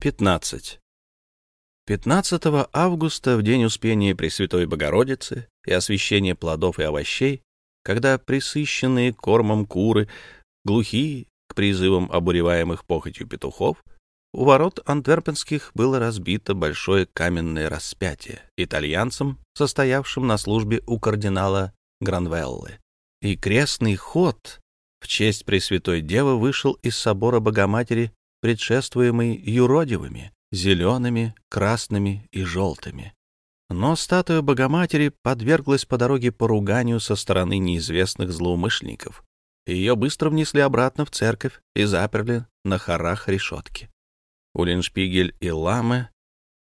15. 15 августа, в день Успения Пресвятой Богородицы и освящения плодов и овощей, когда присыщенные кормом куры, глухие к призывам обуреваемых похотью петухов, у ворот антверпенских было разбито большое каменное распятие итальянцам, состоявшим на службе у кардинала Гранвеллы. И крестный ход в честь Пресвятой Девы вышел из собора Богоматери предшествуемый юродивыми, зелеными, красными и желтыми. Но статуя Богоматери подверглась по дороге поруганию со стороны неизвестных злоумышленников. Ее быстро внесли обратно в церковь и заперли на хорах решетки. Улиншпигель и Ламы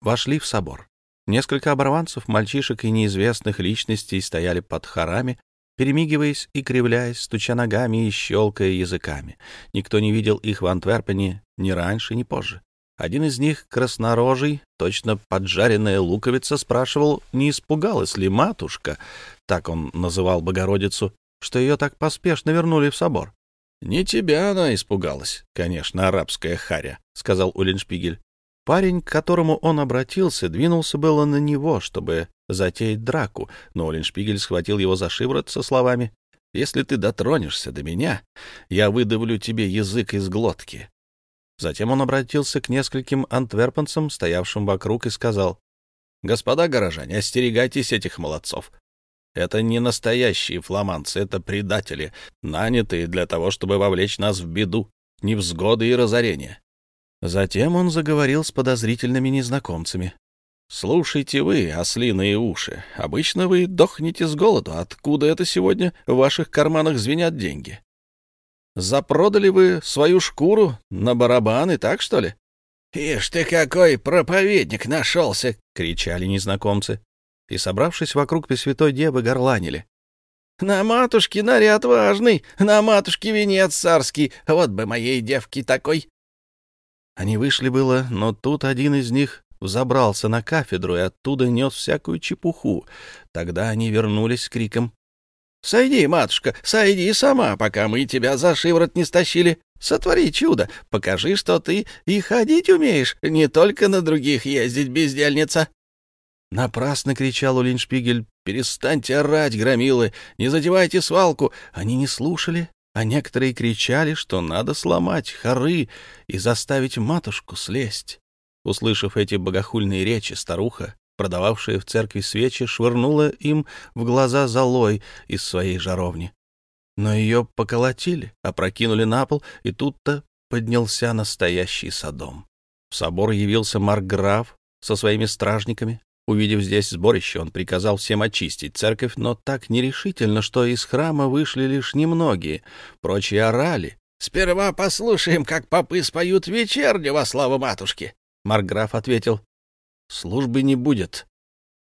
вошли в собор. Несколько оборванцев, мальчишек и неизвестных личностей стояли под хорами, перемигиваясь и кривляясь, стуча ногами и щелкая языками. Никто не видел их в Антверпене ни раньше, ни позже. Один из них, краснорожий, точно поджаренная луковица, спрашивал, не испугалась ли матушка, так он называл Богородицу, что ее так поспешно вернули в собор. — Не тебя она испугалась, конечно, арабская харя, — сказал Уллиншпигель. Парень, к которому он обратился, двинулся было на него, чтобы затеять драку, но Уллиншпигель схватил его за шиворот со словами «Если ты дотронешься до меня, я выдавлю тебе язык из глотки». Затем он обратился к нескольким антверпенцам, стоявшим вокруг, и сказал «Господа горожане, остерегайтесь этих молодцов. Это не настоящие фламандцы, это предатели, нанятые для того, чтобы вовлечь нас в беду, невзгоды и разорение. Затем он заговорил с подозрительными незнакомцами. «Слушайте вы, ослиные уши, обычно вы дохнете с голоду. Откуда это сегодня в ваших карманах звенят деньги? Запродали вы свою шкуру на барабаны, так что ли?» «Ишь ты какой проповедник нашелся!» — кричали незнакомцы. И, собравшись вокруг Пресвятой Девы, горланили. «На матушке наряд важный, на матушке венец царский, вот бы моей девке такой!» Они вышли было, но тут один из них взобрался на кафедру и оттуда нес всякую чепуху. Тогда они вернулись с криком. — Сойди, матушка, сойди сама, пока мы тебя за шиворот не стащили. Сотвори чудо, покажи, что ты и ходить умеешь, не только на других ездить, бездельница. Напрасно кричал Улиншпигель. «Перестаньте орать, громилы! Не задевайте свалку!» Они не слушали, а некоторые кричали, что надо сломать хоры и заставить матушку слезть. Услышав эти богохульные речи, старуха, продававшая в церкви свечи, швырнула им в глаза золой из своей жаровни. Но ее поколотили, опрокинули на пол, и тут-то поднялся настоящий садом. В собор явился маркграф со своими стражниками, Увидев здесь сборище, он приказал всем очистить церковь, но так нерешительно, что из храма вышли лишь немногие, прочие орали. «Сперва послушаем, как попы споют вечерню во славу матушки!» Марграф ответил. «Службы не будет».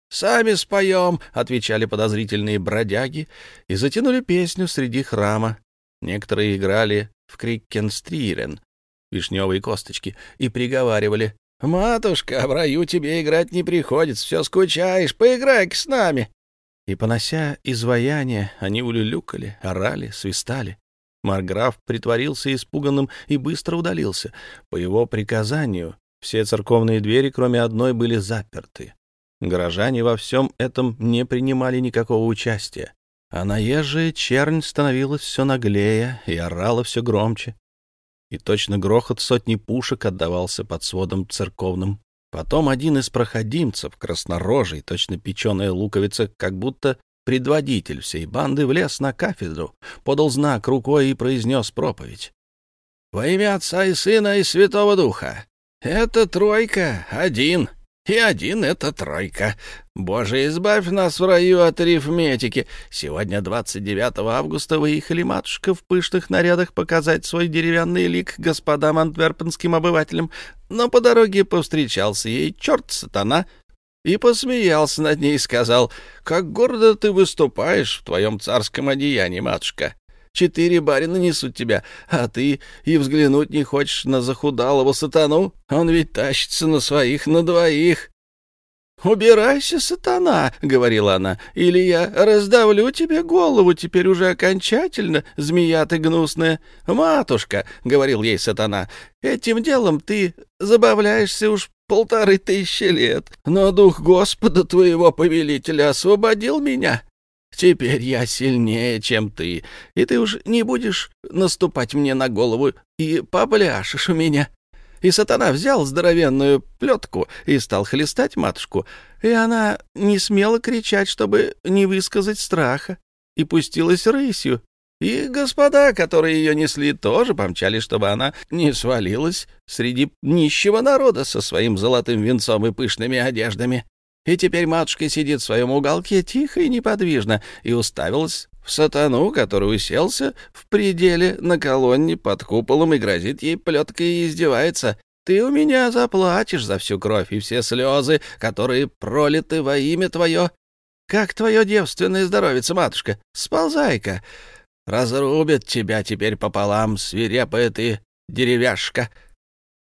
«Сами споем», — отвечали подозрительные бродяги и затянули песню среди храма. Некоторые играли в криккенстрирен, вишневые косточки, и приговаривали «Матушка, в раю тебе играть не приходится, все скучаешь, поиграй-ка с нами!» И, понося изваяние, они улюлюкали, орали, свистали. Марграф притворился испуганным и быстро удалился. По его приказанию все церковные двери, кроме одной, были заперты. Горожане во всем этом не принимали никакого участия. А наезжая чернь становилась все наглее и орала все громче и точно грохот сотни пушек отдавался под сводом церковным. Потом один из проходимцев, краснорожий, точно печеная луковица, как будто предводитель всей банды, влез на кафедру, подал знак рукой и произнес проповедь. «Во имя Отца и Сына и Святого Духа! Это тройка, один, и один — это тройка. Боже, избавь нас в раю от арифметики. Сегодня, 29 августа, выехали матушка в пышных нарядах показать свой деревянный лик господам антверпенским обывателям, но по дороге повстречался ей черт-сатана и посмеялся над ней и сказал, «Как гордо ты выступаешь в твоем царском одеянии, матушка!» Четыре барина несут тебя, а ты и взглянуть не хочешь на захудалого сатану? Он ведь тащится на своих на двоих. «Убирайся, сатана!» — говорила она. «Или я раздавлю тебе голову теперь уже окончательно, змея ты гнусная!» «Матушка!» — говорил ей сатана. «Этим делом ты забавляешься уж полторы тысячи лет, но дух Господа твоего повелителя освободил меня. Теперь я сильнее, чем ты, и ты уж не будешь наступать мне на голову и попляшешь у меня». И сатана взял здоровенную плетку и стал хлестать матушку, и она не смела кричать, чтобы не высказать страха, и пустилась рысью. И господа, которые ее несли, тоже помчали, чтобы она не свалилась среди нищего народа со своим золотым венцом и пышными одеждами. И теперь матушка сидит в своем уголке тихо и неподвижно и уставилась в сатану, который уселся в пределе на колонне под куполом и грозит ей плеткой и издевается. Ты у меня заплатишь за всю кровь и все слезы, которые пролиты во имя твое. Как твое девственное здоровице, матушка? Сползай-ка. Разрубят тебя теперь пополам, свирепая ты деревяшка.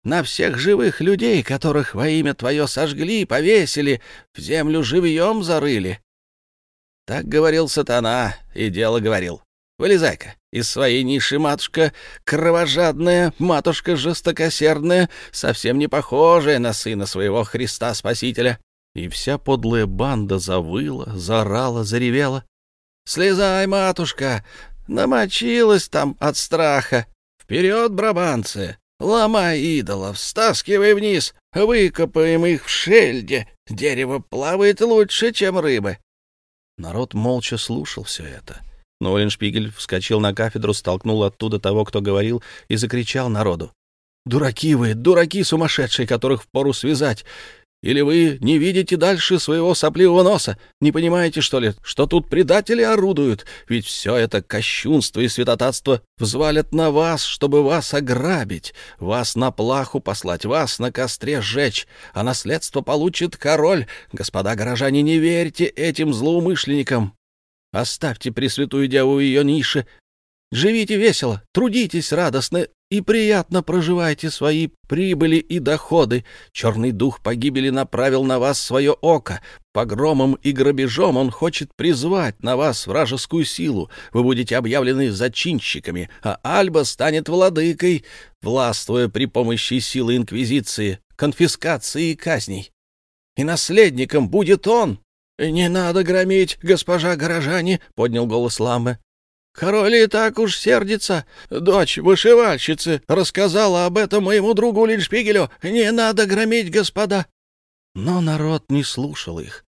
На всех живых людей, которых во имя твое сожгли, повесили, в землю живьем зарыли. Так говорил сатана, и дело говорил. Вылезай-ка из своей ниши, матушка, кровожадная, матушка жестокосердная, совсем не похожая на сына своего Христа Спасителя. И вся подлая банда завыла, заорала, заревела. «Слезай, матушка! Намочилась там от страха! Вперед, брабанцы! Ломай идолов, стаскивай вниз, выкопаем их в шельде! Дерево плавает лучше, чем рыбы!» Народ молча слушал все это. Но Оленшпигель вскочил на кафедру, столкнул оттуда того, кто говорил, и закричал народу. «Дураки вы, дураки сумасшедшие, которых впору связать! Или вы не видите дальше своего сопливого носа? Не понимаете, что ли, что тут предатели орудуют? Ведь все это кощунство и святотатство взвалят на вас, чтобы вас ограбить, вас на плаху послать, вас на костре сжечь, а наследство получит король. Господа горожане, не верьте этим злоумышленникам. Оставьте Пресвятую Деву ее нише, Живите весело, трудитесь радостно и приятно проживайте свои прибыли и доходы. Черный дух погибели направил на вас свое око. Погромом и грабежом он хочет призвать на вас вражескую силу. Вы будете объявлены зачинщиками, а Альба станет владыкой, властвуя при помощи силы Инквизиции, конфискации и казней. И наследником будет он. — Не надо громить, госпожа горожане, — поднял голос Ламбе. Король и так уж сердится. Дочь вышивальщицы рассказала об этом моему другу Линшпигелю. Не надо громить, господа. Но народ не слушал их.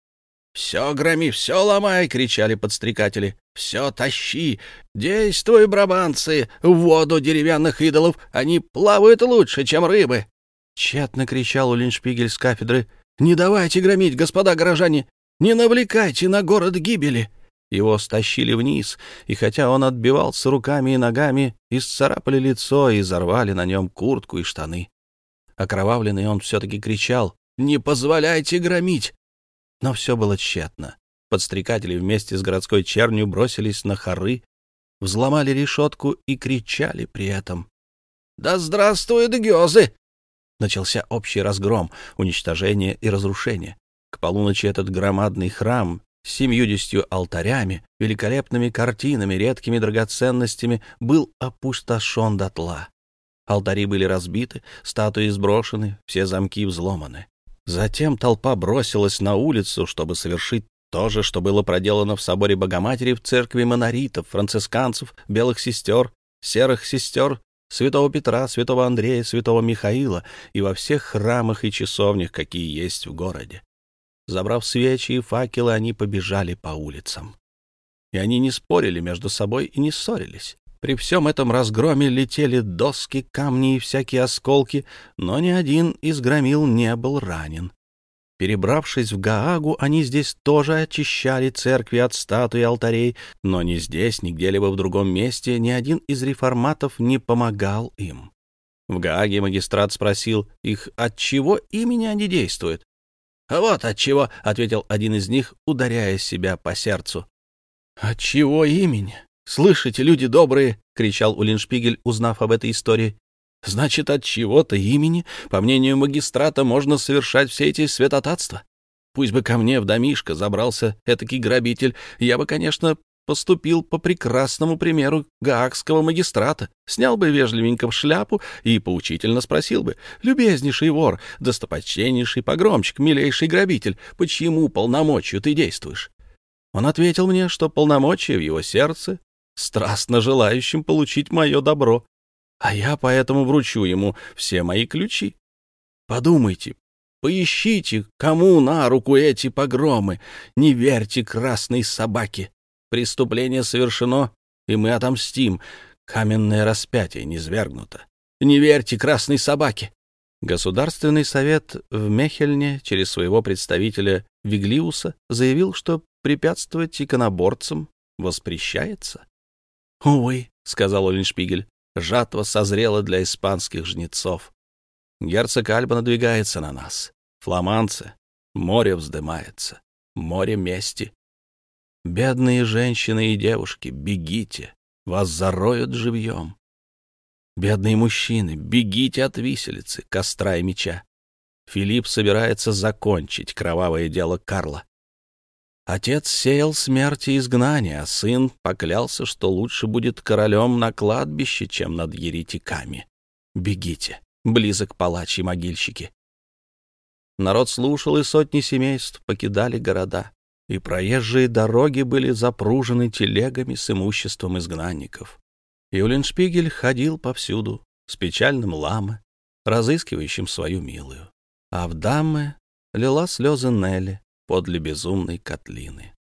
«Все громи, все ломай!» — кричали подстрекатели. «Все тащи! Действуй, брабанцы! В воду деревянных идолов они плавают лучше, чем рыбы!» Тщетно кричал Улиншпигель с кафедры. «Не давайте громить, господа горожане! Не навлекайте на город гибели!» Его стащили вниз, и хотя он отбивался руками и ногами, исцарапали лицо и зарвали на нем куртку и штаны. Окровавленный он все-таки кричал «Не позволяйте громить!» Но все было тщетно. Подстрекатели вместе с городской чернью бросились на хоры, взломали решетку и кричали при этом. «Да здравствуют гёзы!» Начался общий разгром, уничтожение и разрушение. К полуночи этот громадный храм семьюдесятью алтарями, великолепными картинами, редкими драгоценностями, был опустошен дотла. Алтари были разбиты, статуи сброшены, все замки взломаны. Затем толпа бросилась на улицу, чтобы совершить то же, что было проделано в соборе Богоматери в церкви моноритов, францисканцев, белых сестер, серых сестер, святого Петра, святого Андрея, святого Михаила и во всех храмах и часовнях, какие есть в городе. Забрав свечи и факелы, они побежали по улицам. И они не спорили между собой и не ссорились. При всем этом разгроме летели доски, камни и всякие осколки, но ни один из громил не был ранен. Перебравшись в Гаагу, они здесь тоже очищали церкви от статуй и алтарей, но ни здесь, ни где-либо в другом месте ни один из реформатов не помогал им. В Гааге магистрат спросил их, от чего имени они действуют. «Вот от чего», — ответил один из них, ударяя себя по сердцу. «От чего имени? Слышите, люди добрые!» — кричал Улиншпигель, узнав об этой истории. «Значит, от чего-то имени, по мнению магистрата, можно совершать все эти святотатства. Пусть бы ко мне в домишко забрался этакий грабитель, я бы, конечно, поступил по прекрасному примеру гаагского магистрата, снял бы вежливенько шляпу и поучительно спросил бы, «Любезнейший вор, достопочтеннейший погромчик, милейший грабитель, почему полномочию ты действуешь?» Он ответил мне, что полномочия в его сердце, страстно желающим получить мое добро, а я поэтому вручу ему все мои ключи. Подумайте, поищите, кому на руку эти погромы, не верьте красной собаке. Преступление совершено, и мы отомстим. Каменное распятие не свергнуто. Не верьте красной собаке. Государственный совет в Мехельне через своего представителя Виглиуса заявил, что препятствовать иконоборцам воспрещается. «Увы», — сказал Оленшпигель, — «жатва созрела для испанских жнецов. Герцог Альба надвигается на нас. Фламанцы. Море вздымается. Море мести. Бедные женщины и девушки, бегите, вас зароют живьем. Бедные мужчины, бегите от виселицы, костра и меча. Филипп собирается закончить кровавое дело Карла. Отец сеял смерть и изгнание, а сын поклялся, что лучше будет королем на кладбище, чем над еретиками. Бегите, близок палач и могильщики. Народ слушал, и сотни семейств покидали города и проезжие дороги были запружены телегами с имуществом изгнанников. Юлиншпигель ходил повсюду с печальным ламы, разыскивающим свою милую, а в дамы лила слезы Нелли подле безумной котлины.